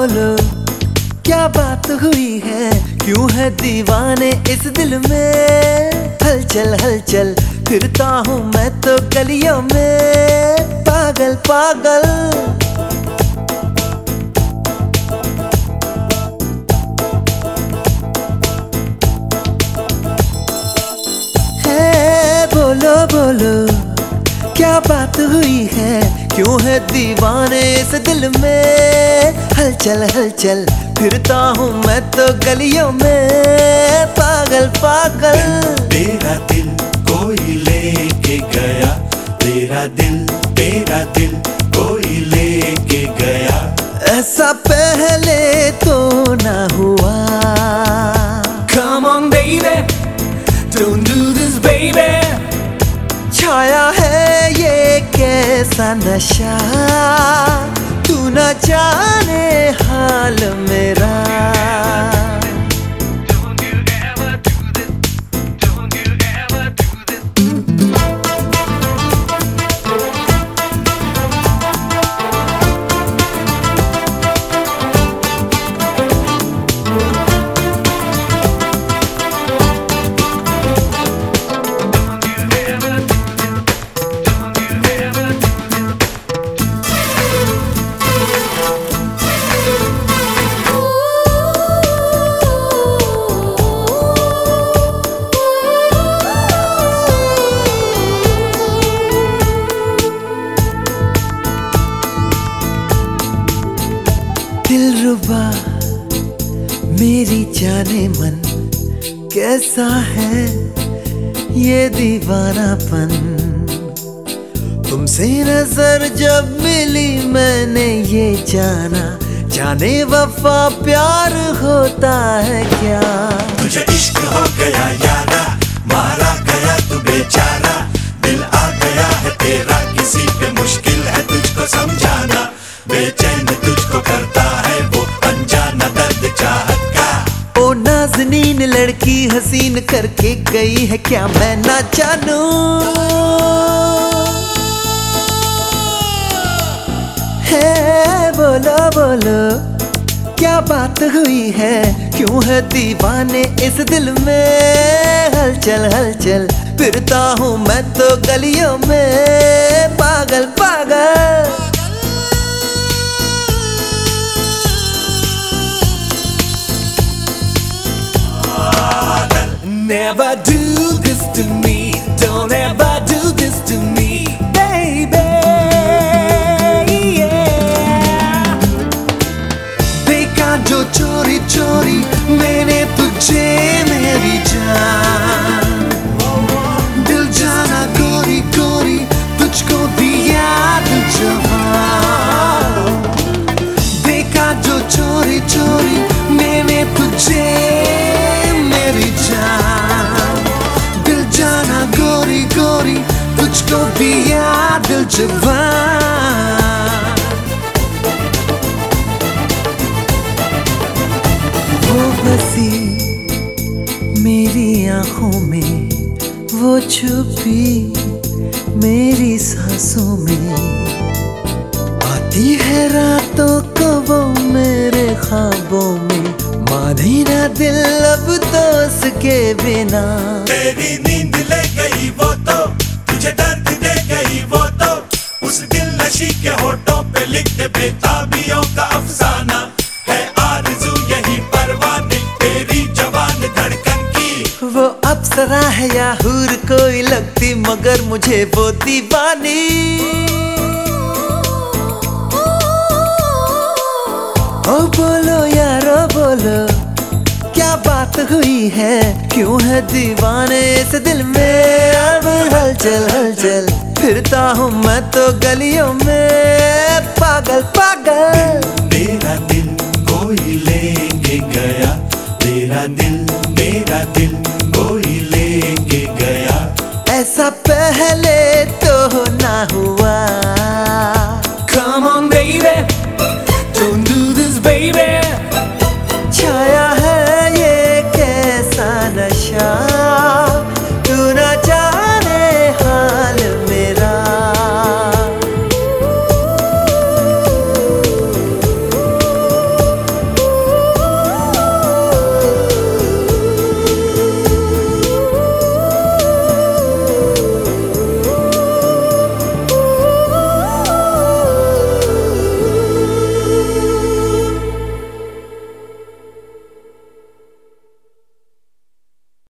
बोलो, क्या बात हुई है? क्यों है दीवाने इस दिल में? हलचल हलचल, फिरता हूँ मैं तो गलियों में। पागल पागल। है, बोलो बोलो, क्या बात हुई है? क्यों है दीवाने इस दिल में हलचल हलचल फिरता हूँ मैं तो गलियों में पागल पागल तेरा दिल कोई लेके गया तेरा दिल तेरा दिल कोई लेके गया ऐसा पहले तो ना हुआ Come on, baby. Don't do this, baby. छाया है कैसा नशा तू न जाने हाल मेरा। दिल रुबा, मेरी जाने मन कैसा है? ये दीवानापन। तुमसे नज़र जब मिली मैंने ये जाना, जाने वफा प्यार होता है क्या? तुझे इश्क हो गया यारा, मारा गया तू बेचारा, दिल आ गया है तेरा किसी पे मुश्किल लड़की हसीन करके गई है क्या मैं ना जानू? है, बोलो बोलो, क्या बात हुई है? क्यों है दीवाने इस दिल में? हलचल हलचल, फिरता हूँ मैं तो गलियों में। पागल पागल। Never do this to me. Don't ever वो छुपी मेरी सांसों में। आती है रातों को वो मेरे ख्वाबों में। मानी ना दिल अब तो उसके बिना। वो अप्सरा है या हूर, कोई लगती मगर मुझे वो दीवानी। ओ बोलो यारो बोलो, क्या बात हुई है? क्यों है दीवाने इस दिल में? अब हलचल हलचल, फिरता हूँ मैं तो गलियों में। पागल पागल। मेरा दिल कोई लेके गया, तेरा दिल मेरा दिल ऐसा पहले तो ना हुआ Come on, baby. Don't do this, baby. Chhaya